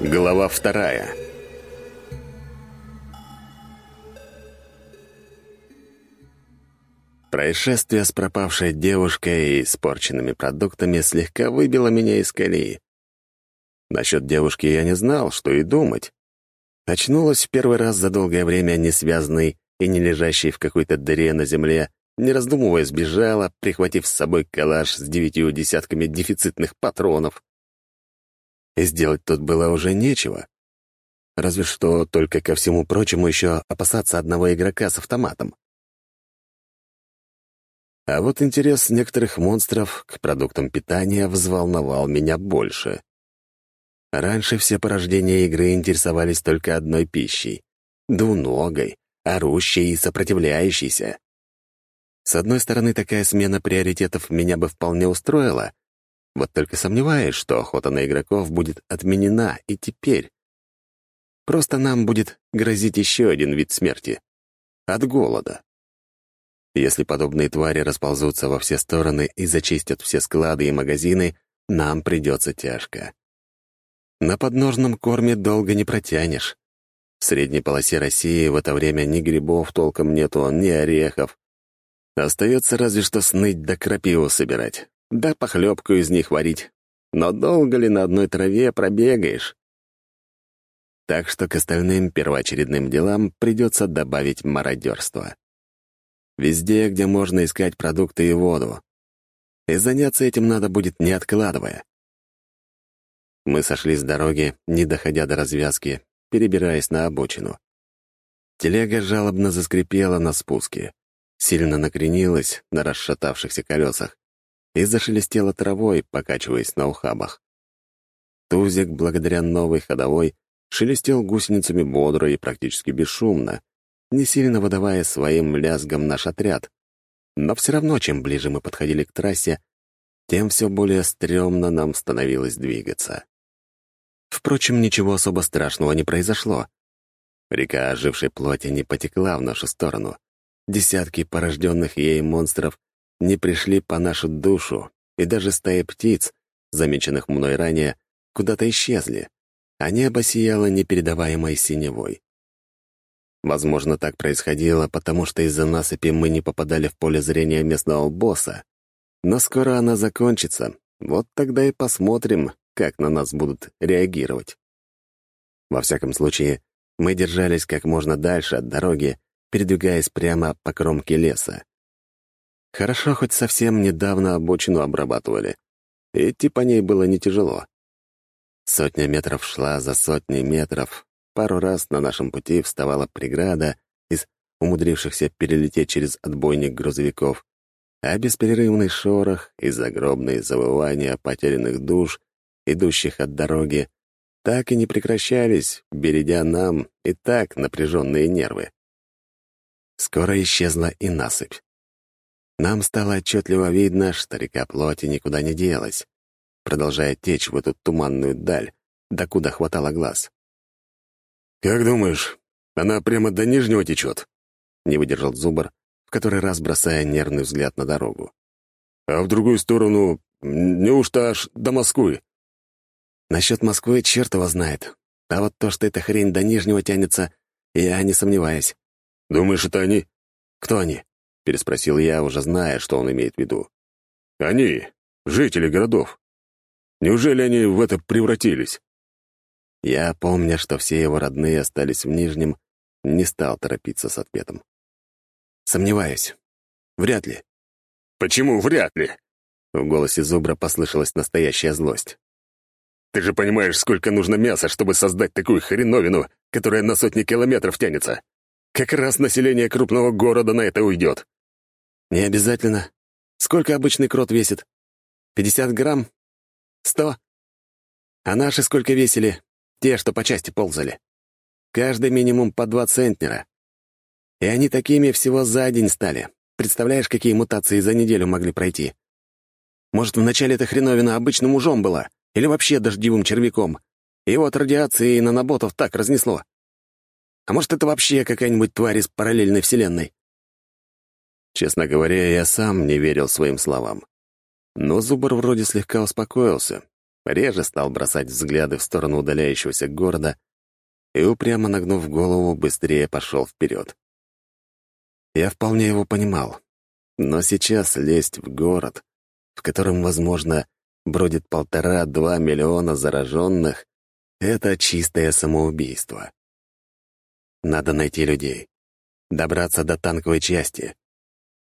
Глава вторая. Происшествие с пропавшей девушкой и испорченными продуктами слегка выбило меня из колеи. Насчет девушки я не знал, что и думать. Очнулась в первый раз за долгое время не связанной и не лежащей в какой-то дыре на земле, не раздумывая сбежала, прихватив с собой калаш с девятью десятками дефицитных патронов. И сделать тут было уже нечего. Разве что только ко всему прочему еще опасаться одного игрока с автоматом. А вот интерес некоторых монстров к продуктам питания взволновал меня больше. Раньше все порождения игры интересовались только одной пищей — двуногой, орущей и сопротивляющейся. С одной стороны, такая смена приоритетов меня бы вполне устроила, вот только сомневаюсь, что охота на игроков будет отменена и теперь. Просто нам будет грозить еще один вид смерти — от голода. Если подобные твари расползутся во все стороны и зачистят все склады и магазины, нам придется тяжко. На подножном корме долго не протянешь. В средней полосе России в это время ни грибов толком нету, ни орехов. Остается разве что сныть да крапиву собирать, да похлебку из них варить. Но долго ли на одной траве пробегаешь? Так что к остальным первоочередным делам придется добавить мародерство. Везде, где можно искать продукты и воду. И заняться этим надо будет не откладывая. Мы сошли с дороги, не доходя до развязки, перебираясь на обочину. Телега жалобно заскрипела на спуске, сильно накренилась на расшатавшихся колесах и зашелестела травой, покачиваясь на ухабах. Тузик, благодаря новой ходовой, шелестел гусеницами бодро и практически бесшумно, не сильно выдавая своим лязгом наш отряд. Но все равно, чем ближе мы подходили к трассе, тем все более стрёмно нам становилось двигаться. Впрочем, ничего особо страшного не произошло. Река ожившей плоти не потекла в нашу сторону. Десятки порожденных ей монстров не пришли по нашу душу, и даже стаи птиц, замеченных мной ранее, куда-то исчезли, а небо сияло непередаваемой синевой. Возможно, так происходило, потому что из-за насыпи мы не попадали в поле зрения местного босса. Но скоро она закончится, вот тогда и посмотрим, как на нас будут реагировать. Во всяком случае, мы держались как можно дальше от дороги, передвигаясь прямо по кромке леса. Хорошо, хоть совсем недавно обочину обрабатывали. Идти по ней было не тяжело. Сотня метров шла за сотней метров. Пару раз на нашем пути вставала преграда из умудрившихся перелететь через отбойник грузовиков, а бесперерывный шорох и загробные завывания потерянных душ идущих от дороги, так и не прекращались, бередя нам и так напряженные нервы. Скоро исчезла и насыпь. Нам стало отчетливо видно, что река плоти никуда не делась, продолжая течь в эту туманную даль, докуда хватало глаз. «Как думаешь, она прямо до Нижнего течет?» — не выдержал Зубр, в который раз бросая нервный взгляд на дорогу. «А в другую сторону, неужто аж до Москвы?» Насчет Москвы черт его знает. А вот то, что эта хрень до Нижнего тянется, я не сомневаюсь. «Думаешь, это они?» «Кто они?» — переспросил я, уже зная, что он имеет в виду. «Они, жители городов. Неужели они в это превратились?» Я, помня, что все его родные остались в Нижнем, не стал торопиться с ответом. «Сомневаюсь. Вряд ли». «Почему вряд ли?» В голосе Зубра послышалась настоящая злость. Ты же понимаешь, сколько нужно мяса, чтобы создать такую хреновину, которая на сотни километров тянется. Как раз население крупного города на это уйдет. Не обязательно. Сколько обычный крот весит? Пятьдесят грамм? Сто? А наши сколько весили? Те, что по части ползали. Каждый минимум по два центнера. И они такими всего за день стали. Представляешь, какие мутации за неделю могли пройти? Может, вначале эта хреновина обычным ужом была, или вообще дождевым червяком. И вот радиации и наноботов так разнесло. А может, это вообще какая-нибудь тварь из параллельной вселенной? Честно говоря, я сам не верил своим словам. Но Зубр вроде слегка успокоился. реже стал бросать взгляды в сторону удаляющегося города и, упрямо нагнув голову, быстрее пошел вперед. Я вполне его понимал, но сейчас лезть в город, в котором, возможно, бродит полтора-два миллиона зараженных, это чистое самоубийство. Надо найти людей, добраться до танковой части,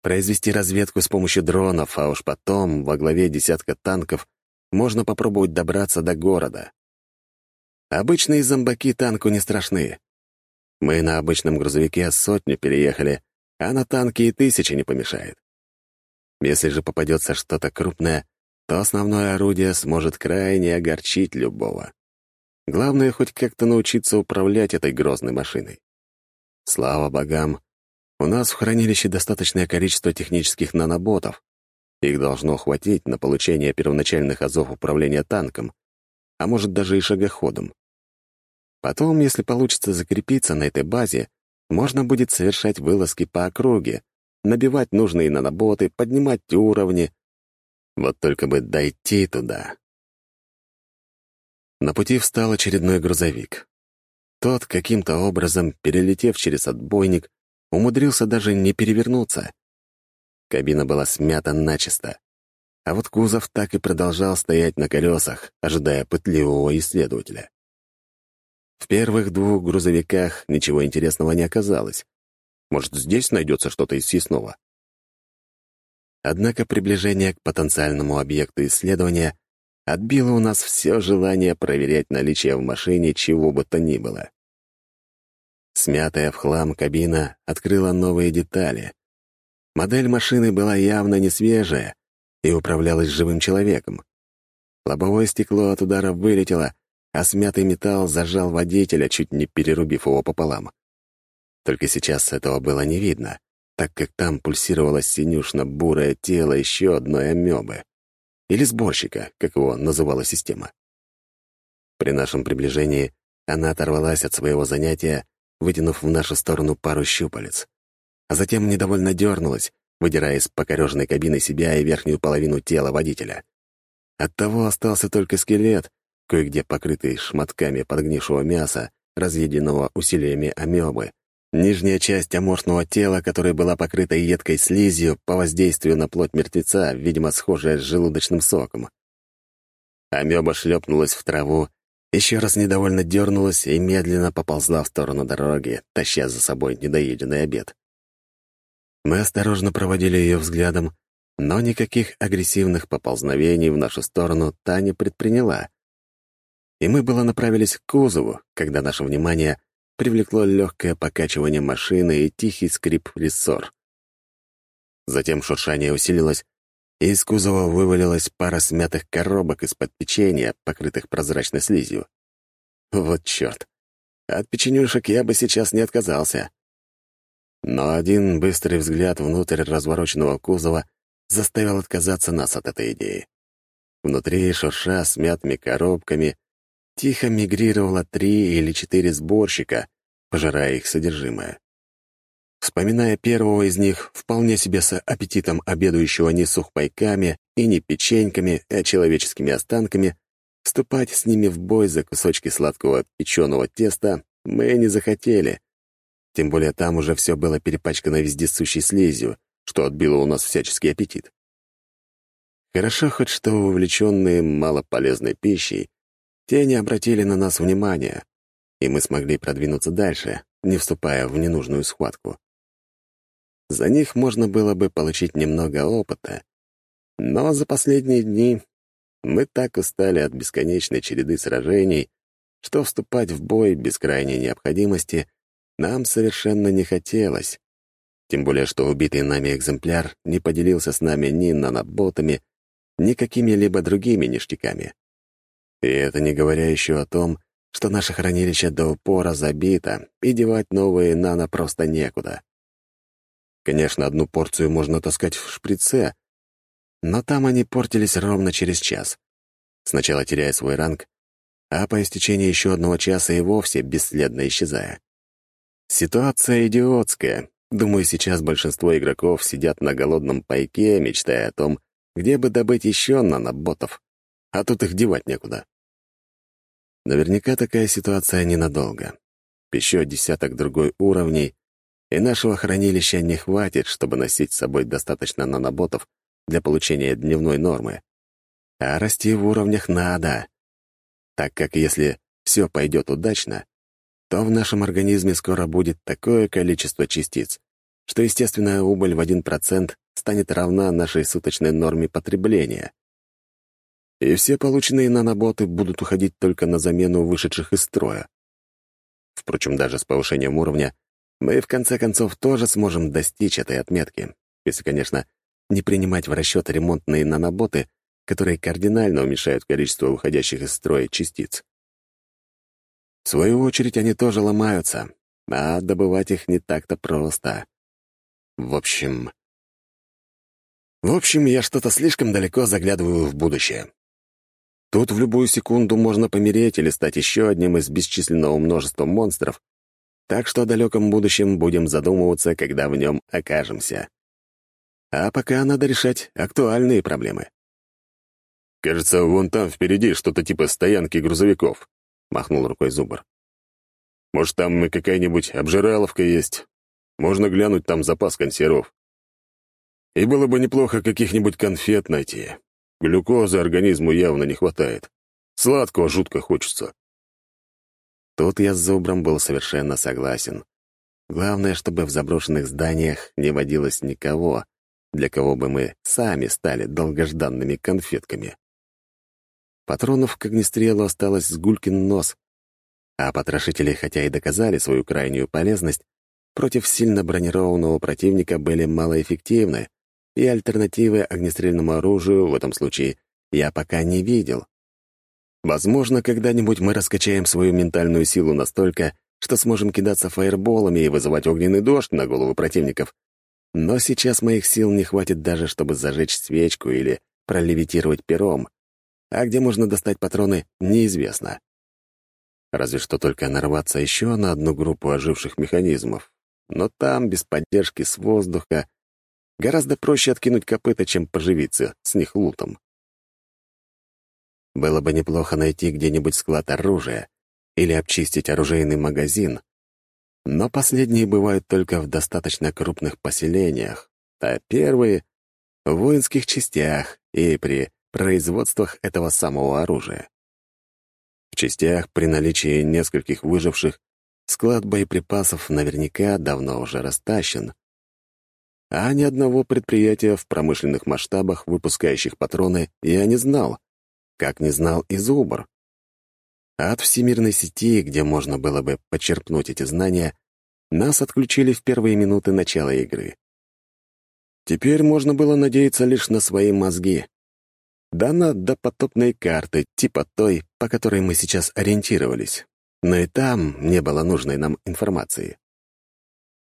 произвести разведку с помощью дронов, а уж потом, во главе десятка танков, можно попробовать добраться до города. Обычные зомбаки танку не страшны. Мы на обычном грузовике сотню переехали, а на танке и тысячи не помешает. Если же попадется что-то крупное, то основное орудие сможет крайне огорчить любого. Главное, хоть как-то научиться управлять этой грозной машиной. Слава богам, у нас в хранилище достаточное количество технических наноботов. Их должно хватить на получение первоначальных азов управления танком, а может даже и шагоходом. Потом, если получится закрепиться на этой базе, можно будет совершать вылазки по округе, набивать нужные наноботы, поднимать уровни. Вот только бы дойти туда. На пути встал очередной грузовик. Тот, каким-то образом, перелетев через отбойник, умудрился даже не перевернуться. Кабина была смята начисто, а вот кузов так и продолжал стоять на колесах, ожидая пытливого исследователя. В первых двух грузовиках ничего интересного не оказалось. Может, здесь найдется что-то из съестного? Однако приближение к потенциальному объекту исследования отбило у нас все желание проверять наличие в машине чего бы то ни было. Смятая в хлам кабина открыла новые детали. Модель машины была явно не свежая и управлялась живым человеком. Лобовое стекло от удара вылетело, а смятый металл зажал водителя, чуть не перерубив его пополам. Только сейчас этого было не видно, так как там пульсировало синюшно-бурое тело еще одной амебы. Или сборщика, как его называла система. При нашем приближении она оторвалась от своего занятия вытянув в нашу сторону пару щупалец. А затем недовольно дернулась, выдирая из покореженной кабины себя и верхнюю половину тела водителя. Оттого остался только скелет, кое-где покрытый шматками подгнившего мяса, разъеденного усилиями амебы, нижняя часть аморфного тела, которая была покрыта едкой слизью по воздействию на плоть мертвеца, видимо, схожая с желудочным соком. Амеба шлепнулась в траву еще раз недовольно дернулась и медленно поползла в сторону дороги, таща за собой недоеденный обед. Мы осторожно проводили ее взглядом, но никаких агрессивных поползновений в нашу сторону та не предприняла. И мы было направились к кузову, когда наше внимание привлекло легкое покачивание машины и тихий скрип рессор. Затем шуршание усилилось, из кузова вывалилась пара смятых коробок из-под печенья, покрытых прозрачной слизью. Вот черт. От печенюшек я бы сейчас не отказался. Но один быстрый взгляд внутрь развороченного кузова заставил отказаться нас от этой идеи. Внутри, шурша смятыми коробками, тихо мигрировало три или четыре сборщика, пожирая их содержимое. Вспоминая первого из них, вполне себе с аппетитом обедающего не сухпайками и не печеньками, а человеческими останками, вступать с ними в бой за кусочки сладкого печеного теста мы не захотели. Тем более там уже все было перепачкано вездесущей слизью, что отбило у нас всяческий аппетит. Хорошо хоть что увлеченные малополезной пищей, те не обратили на нас внимания, и мы смогли продвинуться дальше, не вступая в ненужную схватку. За них можно было бы получить немного опыта. Но за последние дни мы так устали от бесконечной череды сражений, что вступать в бой без крайней необходимости нам совершенно не хотелось. Тем более, что убитый нами экземпляр не поделился с нами ни наноботами, ни какими-либо другими ништяками. И это не говоря еще о том, что наше хранилище до упора забито, и девать новые нано просто некуда. Конечно, одну порцию можно таскать в шприце, но там они портились ровно через час. Сначала теряя свой ранг, а по истечении еще одного часа и вовсе бесследно исчезая. Ситуация идиотская. Думаю, сейчас большинство игроков сидят на голодном пайке, мечтая о том, где бы добыть еще наноботов. а тут их девать некуда. Наверняка такая ситуация ненадолго. Еще десяток другой уровней, и нашего хранилища не хватит, чтобы носить с собой достаточно наноботов для получения дневной нормы. А расти в уровнях надо, так как если все пойдет удачно, то в нашем организме скоро будет такое количество частиц, что естественная убыль в 1% станет равна нашей суточной норме потребления. И все полученные наноботы будут уходить только на замену вышедших из строя. Впрочем, даже с повышением уровня мы в конце концов тоже сможем достичь этой отметки, если, конечно, не принимать в расчет ремонтные наноботы, которые кардинально уменьшают количество выходящих из строя частиц. В свою очередь, они тоже ломаются, а добывать их не так-то просто. В общем... В общем, я что-то слишком далеко заглядываю в будущее. Тут в любую секунду можно помереть или стать еще одним из бесчисленного множества монстров, так что о далеком будущем будем задумываться, когда в нем окажемся. А пока надо решать актуальные проблемы. «Кажется, вон там впереди что-то типа стоянки грузовиков», — махнул рукой Зубр. «Может, там и какая-нибудь обжираловка есть? Можно глянуть там запас консервов. И было бы неплохо каких-нибудь конфет найти. Глюкозы организму явно не хватает. Сладкого жутко хочется». Тут я с Зубром был совершенно согласен. Главное, чтобы в заброшенных зданиях не водилось никого, для кого бы мы сами стали долгожданными конфетками. Патронов к огнестрелу осталось с гулькин нос, а потрошители, хотя и доказали свою крайнюю полезность, против сильно бронированного противника были малоэффективны, и альтернативы огнестрельному оружию в этом случае я пока не видел. Возможно, когда-нибудь мы раскачаем свою ментальную силу настолько, что сможем кидаться фаерболами и вызывать огненный дождь на головы противников. Но сейчас моих сил не хватит даже, чтобы зажечь свечку или пролевитировать пером. А где можно достать патроны, неизвестно. Разве что только нарваться еще на одну группу оживших механизмов. Но там, без поддержки с воздуха, гораздо проще откинуть копыта, чем поживиться с них лутом. Было бы неплохо найти где-нибудь склад оружия или обчистить оружейный магазин, но последние бывают только в достаточно крупных поселениях, а первые — в воинских частях и при производствах этого самого оружия. В частях при наличии нескольких выживших склад боеприпасов наверняка давно уже растащен, а ни одного предприятия в промышленных масштабах, выпускающих патроны, я не знал, как не знал и Зубр. От всемирной сети, где можно было бы почерпнуть эти знания, нас отключили в первые минуты начала игры. Теперь можно было надеяться лишь на свои мозги. Да на допотопные карты, типа той, по которой мы сейчас ориентировались. Но и там не было нужной нам информации.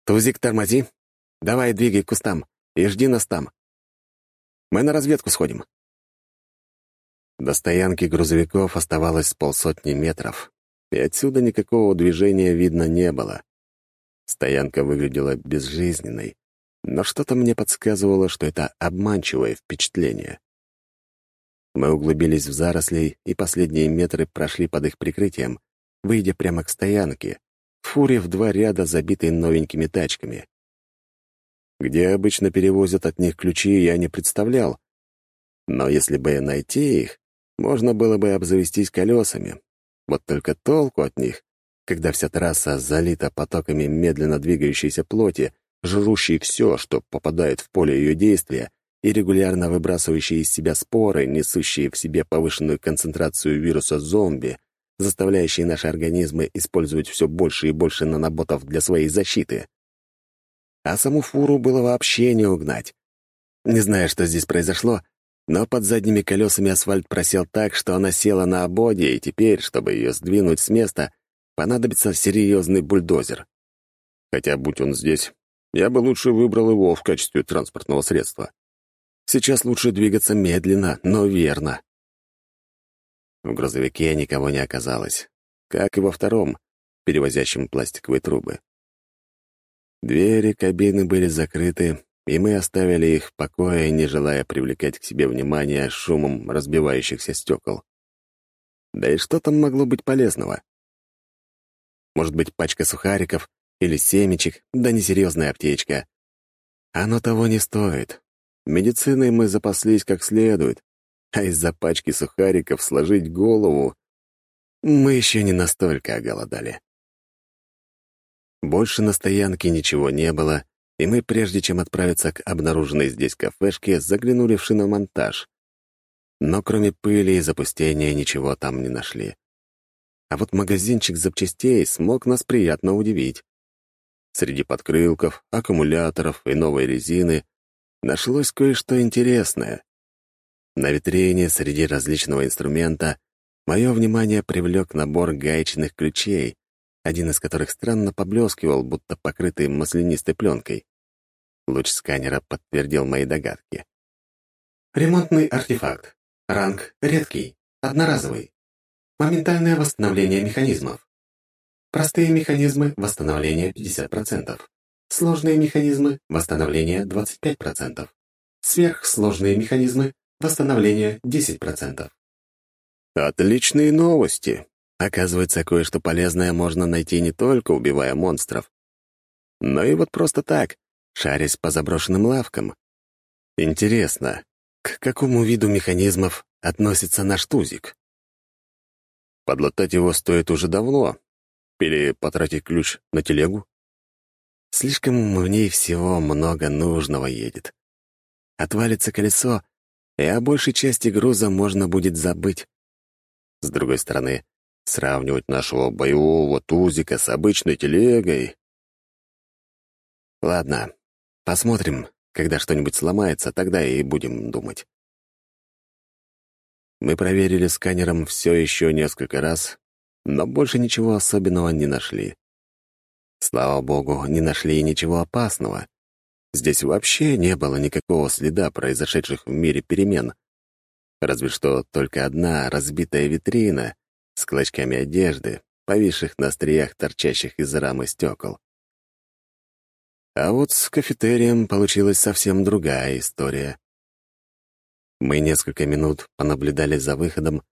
«Тузик, тормози. Давай двигай к кустам и жди нас там. Мы на разведку сходим», до стоянки грузовиков оставалось полсотни метров, и отсюда никакого движения видно не было. Стоянка выглядела безжизненной, но что-то мне подсказывало, что это обманчивое впечатление. Мы углубились в заросли, и последние метры прошли под их прикрытием, выйдя прямо к стоянке, в фуре в два ряда, забитой новенькими тачками. Где обычно перевозят от них ключи, я не представлял. Но если бы найти их, можно было бы обзавестись колесами. Вот только толку от них, когда вся трасса залита потоками медленно двигающейся плоти, жрущей все, что попадает в поле ее действия, и регулярно выбрасывающие из себя споры, несущие в себе повышенную концентрацию вируса зомби, заставляющие наши организмы использовать все больше и больше наноботов для своей защиты. А саму фуру было вообще не угнать. Не знаю, что здесь произошло, но под задними колесами асфальт просел так, что она села на ободе, и теперь, чтобы ее сдвинуть с места, понадобится серьезный бульдозер. Хотя, будь он здесь, я бы лучше выбрал его в качестве транспортного средства. Сейчас лучше двигаться медленно, но верно. В грузовике никого не оказалось, как и во втором, перевозящем пластиковые трубы. Двери кабины были закрыты, и мы оставили их в покое, не желая привлекать к себе внимание шумом разбивающихся стекол. Да и что там могло быть полезного? Может быть, пачка сухариков или семечек, да несерьезная аптечка. Оно того не стоит. Медициной мы запаслись как следует, а из-за пачки сухариков сложить голову мы еще не настолько оголодали. Больше на стоянке ничего не было, и мы, прежде чем отправиться к обнаруженной здесь кафешке, заглянули в шиномонтаж. Но кроме пыли и запустения ничего там не нашли. А вот магазинчик запчастей смог нас приятно удивить. Среди подкрылков, аккумуляторов и новой резины нашлось кое-что интересное. На витрине среди различного инструмента мое внимание привлек набор гаечных ключей, один из которых странно поблескивал, будто покрытый маслянистой пленкой. Луч сканера подтвердил мои догадки. Ремонтный артефакт. Ранг редкий, одноразовый. Моментальное восстановление механизмов. Простые механизмы — восстановление 50%. Сложные механизмы — восстановление 25%. Сверхсложные механизмы — восстановление 10%. Отличные новости. Оказывается, кое-что полезное можно найти не только убивая монстров, но и вот просто так, шарясь по заброшенным лавкам. Интересно, к какому виду механизмов относится наш тузик? Подлатать его стоит уже давно. Или потратить ключ на телегу? Слишком в ней всего много нужного едет. Отвалится колесо, и о большей части груза можно будет забыть. С другой стороны, сравнивать нашего боевого тузика с обычной телегой... Ладно, посмотрим, когда что-нибудь сломается, тогда и будем думать. Мы проверили сканером все еще несколько раз, но больше ничего особенного не нашли. Слава богу, не нашли ничего опасного. Здесь вообще не было никакого следа произошедших в мире перемен. Разве что только одна разбитая витрина с клочками одежды, повисших на остриях торчащих из рамы стекол. А вот с кафетерием получилась совсем другая история. Мы несколько минут понаблюдали за выходом,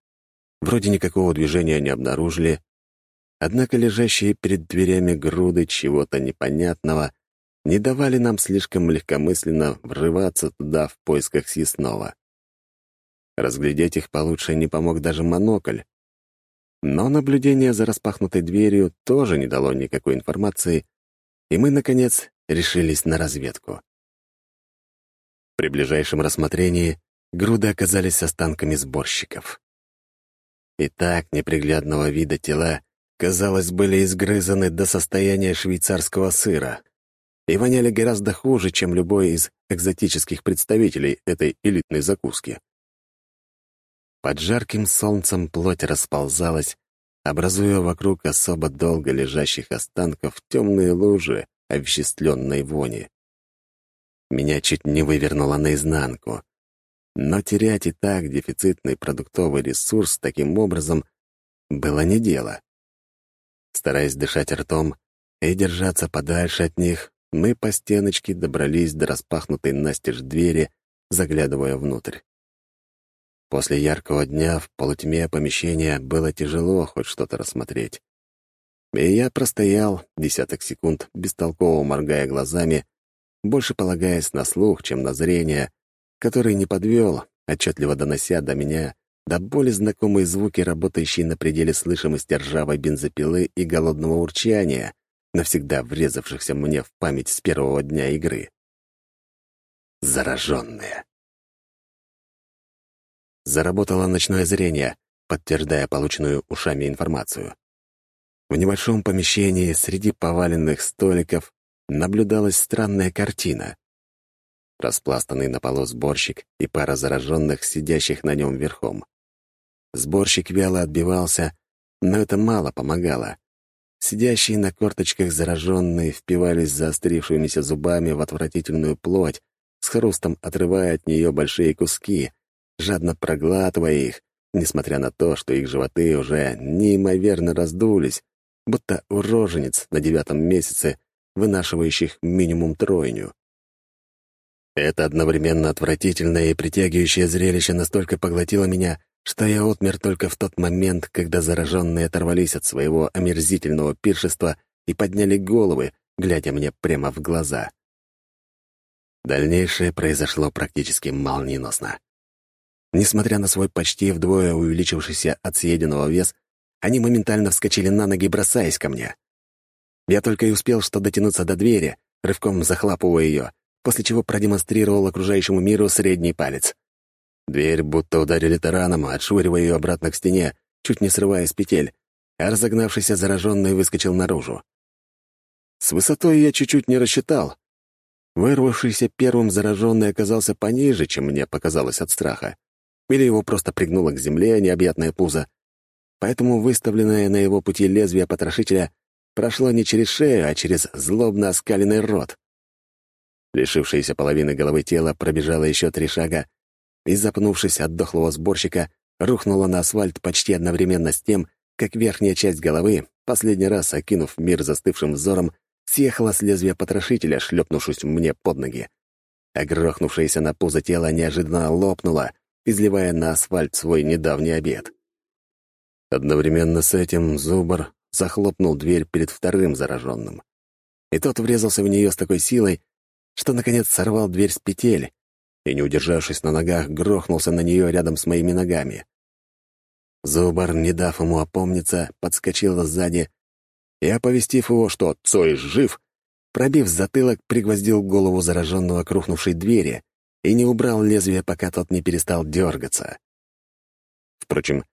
вроде никакого движения не обнаружили, однако лежащие перед дверями груды чего-то непонятного не давали нам слишком легкомысленно врываться туда в поисках съестного. Разглядеть их получше не помог даже монокль. Но наблюдение за распахнутой дверью тоже не дало никакой информации, и мы, наконец, решились на разведку. При ближайшем рассмотрении груды оказались останками сборщиков. И так неприглядного вида тела, казалось, были изгрызаны до состояния швейцарского сыра и воняли гораздо хуже, чем любой из экзотических представителей этой элитной закуски. Под жарким солнцем плоть расползалась, образуя вокруг особо долго лежащих останков темные лужи овеществленной вони. Меня чуть не вывернуло наизнанку. Но терять и так дефицитный продуктовый ресурс таким образом было не дело. Стараясь дышать ртом и держаться подальше от них, мы по стеночке добрались до распахнутой настежь двери, заглядывая внутрь. После яркого дня в полутьме помещения было тяжело хоть что-то рассмотреть. И я простоял десяток секунд, бестолково моргая глазами, больше полагаясь на слух, чем на зрение, который не подвел, отчетливо донося до меня до боли знакомые звуки, работающие на пределе слышимости ржавой бензопилы и голодного урчания, навсегда врезавшихся мне в память с первого дня игры. Зараженные. Заработало ночное зрение, подтверждая полученную ушами информацию. В небольшом помещении среди поваленных столиков наблюдалась странная картина распластанный на полу сборщик и пара зараженных, сидящих на нем верхом. Сборщик вяло отбивался, но это мало помогало. Сидящие на корточках зараженные впивались заострившимися зубами в отвратительную плоть, с хрустом отрывая от нее большие куски, жадно проглатывая их, несмотря на то, что их животы уже неимоверно раздулись, будто уроженец на девятом месяце, вынашивающих минимум тройню. Это одновременно отвратительное и притягивающее зрелище настолько поглотило меня, что я отмер только в тот момент, когда зараженные оторвались от своего омерзительного пиршества и подняли головы, глядя мне прямо в глаза. Дальнейшее произошло практически молниеносно. Несмотря на свой почти вдвое увеличившийся от съеденного вес, они моментально вскочили на ноги, бросаясь ко мне. Я только и успел что дотянуться до двери, рывком захлапывая ее, после чего продемонстрировал окружающему миру средний палец. Дверь будто ударили тараном, отшвыривая ее обратно к стене, чуть не срывая с петель, а разогнавшийся зараженный выскочил наружу. С высотой я чуть-чуть не рассчитал. Вырвавшийся первым зараженный оказался пониже, чем мне показалось от страха. Или его просто пригнуло к земле необъятное пузо. Поэтому выставленное на его пути лезвие потрошителя прошло не через шею, а через злобно оскаленный рот. Лишившаяся половины головы тела пробежала еще три шага и, запнувшись от дохлого сборщика, рухнула на асфальт почти одновременно с тем, как верхняя часть головы, последний раз окинув мир застывшим взором, съехала с лезвия потрошителя, шлепнувшись мне под ноги. А грохнувшееся на пузо тело неожиданно лопнуло, изливая на асфальт свой недавний обед. Одновременно с этим Зубр захлопнул дверь перед вторым зараженным. И тот врезался в нее с такой силой, что, наконец, сорвал дверь с петель и, не удержавшись на ногах, грохнулся на нее рядом с моими ногами. Зубар, не дав ему опомниться, подскочил сзади и, оповестив его, что Цой жив, пробив затылок, пригвоздил голову зараженного к рухнувшей двери и не убрал лезвие, пока тот не перестал дергаться. Впрочем,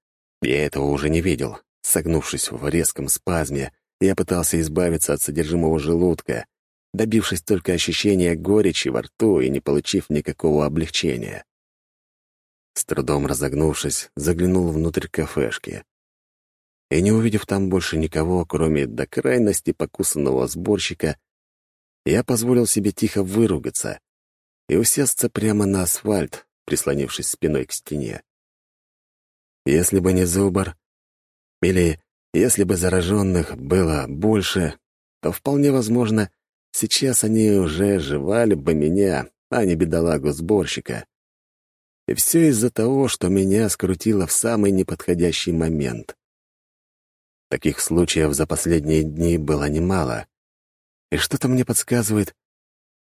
я этого уже не видел. Согнувшись в резком спазме, я пытался избавиться от содержимого желудка, добившись только ощущения горечи во рту и не получив никакого облегчения. С трудом разогнувшись, заглянул внутрь кафешки. И не увидев там больше никого, кроме до крайности покусанного сборщика, я позволил себе тихо выругаться и усесться прямо на асфальт, прислонившись спиной к стене. Если бы не Зубар, или если бы зараженных было больше, то вполне возможно, сейчас они уже жевали бы меня, а не бедолагу-сборщика. И все из-за того, что меня скрутило в самый неподходящий момент. Таких случаев за последние дни было немало. И что-то мне подсказывает,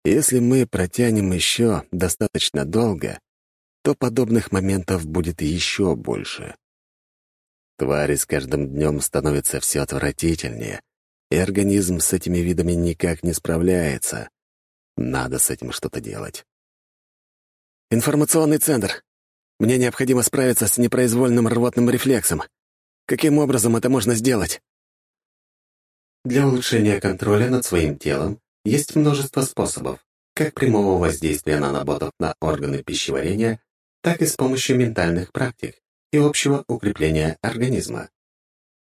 если мы протянем еще достаточно долго, то подобных моментов будет еще больше. Твари с каждым днем становятся все отвратительнее, и организм с этими видами никак не справляется. Надо с этим что-то делать. «Информационный центр. Мне необходимо справиться с непроизвольным рвотным рефлексом. Каким образом это можно сделать?» Для улучшения контроля над своим телом есть множество способов, как прямого воздействия наноботов на органы пищеварения, так и с помощью ментальных практик и общего укрепления организма.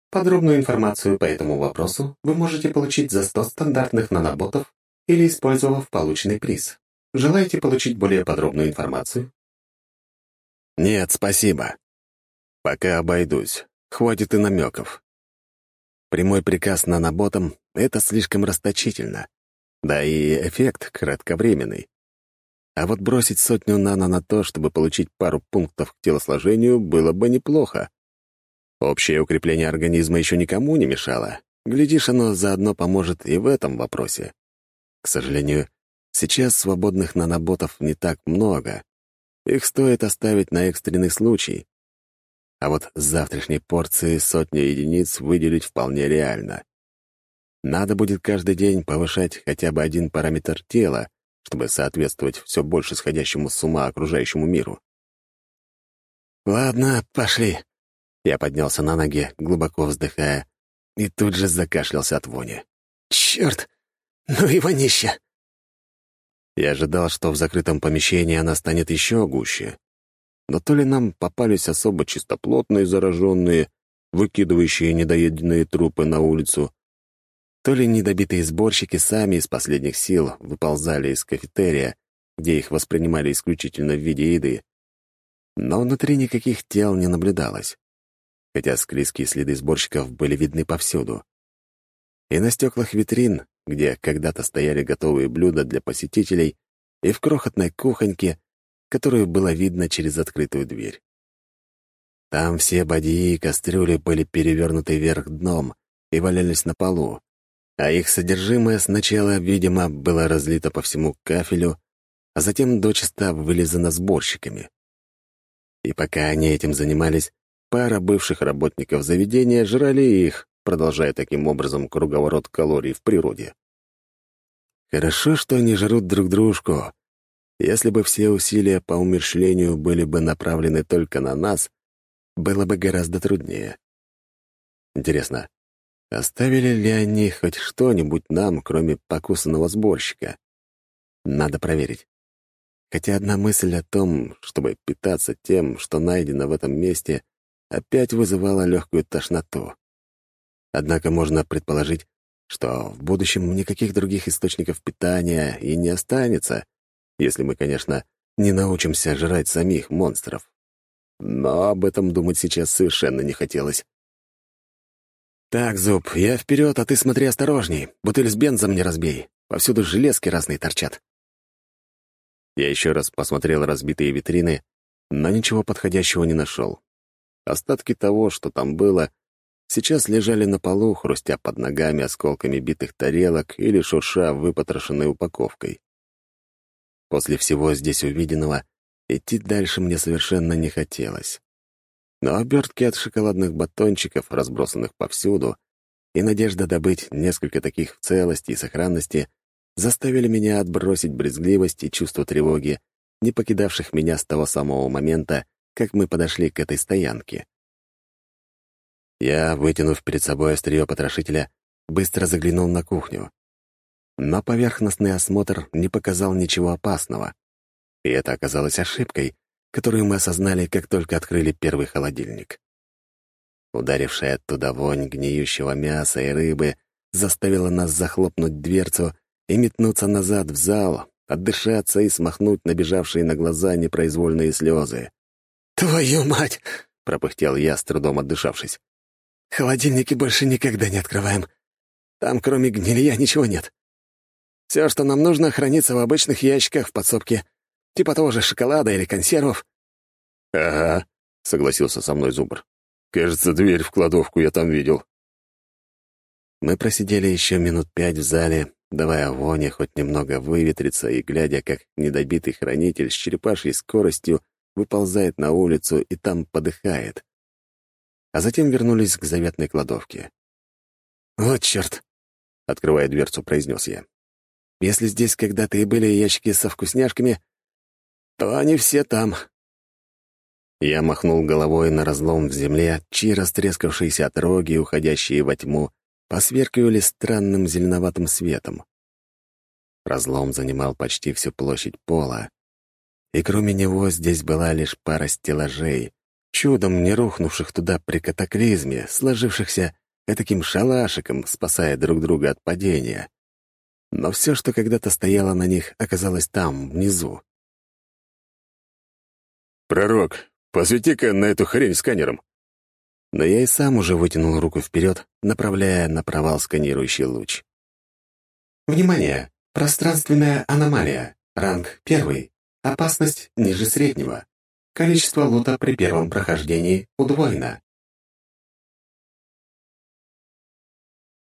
Подробную информацию по этому вопросу вы можете получить за 100 стандартных наноботов или использовав полученный приз. Желаете получить более подробную информацию? Нет, спасибо. Пока обойдусь. Хватит и намеков. Прямой приказ наноботам — это слишком расточительно. Да и эффект кратковременный. А вот бросить сотню нано на то, чтобы получить пару пунктов к телосложению, было бы неплохо. Общее укрепление организма еще никому не мешало. Глядишь, оно заодно поможет и в этом вопросе. К сожалению, сейчас свободных наноботов не так много. Их стоит оставить на экстренный случай. А вот с завтрашней порции сотню единиц выделить вполне реально. Надо будет каждый день повышать хотя бы один параметр тела, чтобы соответствовать все больше сходящему с ума окружающему миру. «Ладно, пошли». Я поднялся на ноги, глубоко вздыхая, и тут же закашлялся от вони. «Черт! Ну и вонища!» Я ожидал, что в закрытом помещении она станет еще гуще. Но то ли нам попались особо чистоплотные зараженные, выкидывающие недоеденные трупы на улицу, то ли недобитые сборщики сами из последних сил выползали из кафетерия, где их воспринимали исключительно в виде еды. Но внутри никаких тел не наблюдалось, хотя склизкие следы сборщиков были видны повсюду. И на стеклах витрин, где когда-то стояли готовые блюда для посетителей, и в крохотной кухоньке, которую было видно через открытую дверь. Там все бадьи и кастрюли были перевернуты вверх дном и валялись на полу, а их содержимое сначала, видимо, было разлито по всему кафелю, а затем дочисто вылизано сборщиками. И пока они этим занимались, пара бывших работников заведения жрали их, продолжая таким образом круговорот калорий в природе. Хорошо, что они жрут друг дружку. Если бы все усилия по умершлению были бы направлены только на нас, было бы гораздо труднее. Интересно, оставили ли они хоть что-нибудь нам, кроме покусанного сборщика? Надо проверить. Хотя одна мысль о том, чтобы питаться тем, что найдено в этом месте, опять вызывала легкую тошноту. Однако можно предположить, что в будущем никаких других источников питания и не останется, если мы, конечно, не научимся жрать самих монстров. Но об этом думать сейчас совершенно не хотелось. «Так, Зуб, я вперед, а ты смотри осторожней. Бутыль с бензом не разбей. Повсюду железки разные торчат». Я еще раз посмотрел разбитые витрины, но ничего подходящего не нашел. Остатки того, что там было, сейчас лежали на полу, хрустя под ногами осколками битых тарелок или шурша выпотрошенной упаковкой. После всего здесь увиденного идти дальше мне совершенно не хотелось. Но обертки от шоколадных батончиков, разбросанных повсюду, и надежда добыть несколько таких в целости и сохранности заставили меня отбросить брезгливость и чувство тревоги, не покидавших меня с того самого момента, как мы подошли к этой стоянке. Я, вытянув перед собой острие потрошителя, быстро заглянул на кухню. Но поверхностный осмотр не показал ничего опасного. И это оказалось ошибкой, которую мы осознали, как только открыли первый холодильник. Ударившая оттуда вонь гниющего мяса и рыбы заставила нас захлопнуть дверцу и метнуться назад в зал, отдышаться и смахнуть набежавшие на глаза непроизвольные слезы. «Твою мать!» — пропыхтел я, с трудом отдышавшись. Холодильники больше никогда не открываем. Там, кроме гнилья, ничего нет. Все, что нам нужно, хранится в обычных ящиках в подсобке. Типа того же шоколада или консервов. «Ага», — согласился со мной Зубр. «Кажется, дверь в кладовку я там видел». Мы просидели еще минут пять в зале, давая воне хоть немного выветриться и глядя, как недобитый хранитель с черепашьей скоростью выползает на улицу и там подыхает а затем вернулись к заветной кладовке. «Вот черт!» — открывая дверцу, произнес я. «Если здесь когда-то и были ящики со вкусняшками, то они все там». Я махнул головой на разлом в земле, чьи растрескавшиеся отроги, уходящие во тьму, посверкивали странным зеленоватым светом. Разлом занимал почти всю площадь пола, и кроме него здесь была лишь пара стеллажей, чудом не рухнувших туда при катаклизме, сложившихся таким шалашиком, спасая друг друга от падения. Но все, что когда-то стояло на них, оказалось там, внизу. «Пророк, посвети-ка на эту хрень сканером!» Но я и сам уже вытянул руку вперед, направляя на провал сканирующий луч. «Внимание! Пространственная аномалия. Ранг первый. Опасность ниже среднего. Количество лута при первом прохождении удвоено.